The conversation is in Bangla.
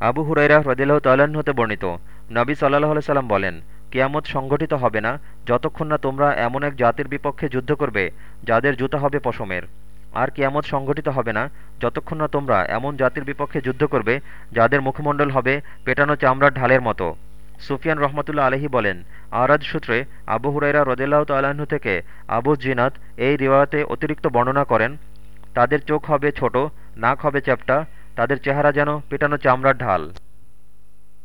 আবু হুরাইরা হ্রদিল্লাহ তাল্লাহ্ন হতে বর্ণিত। নবী সাল্লাহ সাল্লাম বলেন, কিয়ামত সংঘটিত হবে না যতক্ষণ না তোমরা এমন এক জাতির বিপক্ষে যুদ্ধ করবে যাদের জুতা হবে পশমের। আর কিয়ামত সংঘটিত হবে না যতক্ষণ না তোমরা এমন জাতির বিপক্ষে যুদ্ধ করবে যাদের মুখমণ্ডল হবে পেটানো চামড়ার ঢালের মতো। সুফিয়ান রহমতুল্লা আলহী বলেন, আরাজ সূত্রে আবু হুরাইরা রদেলাহ তাল্লাহ্ন থেকে আবু জিনাত এই রিওয়ায়তে অতিরিক্ত বর্ণনা করেন, তাদের চোখ হবে ছোট, নাক হবে চ্যাপ্টা তাদের চেহারা যেন পেটানো চামড়ার ঢাল।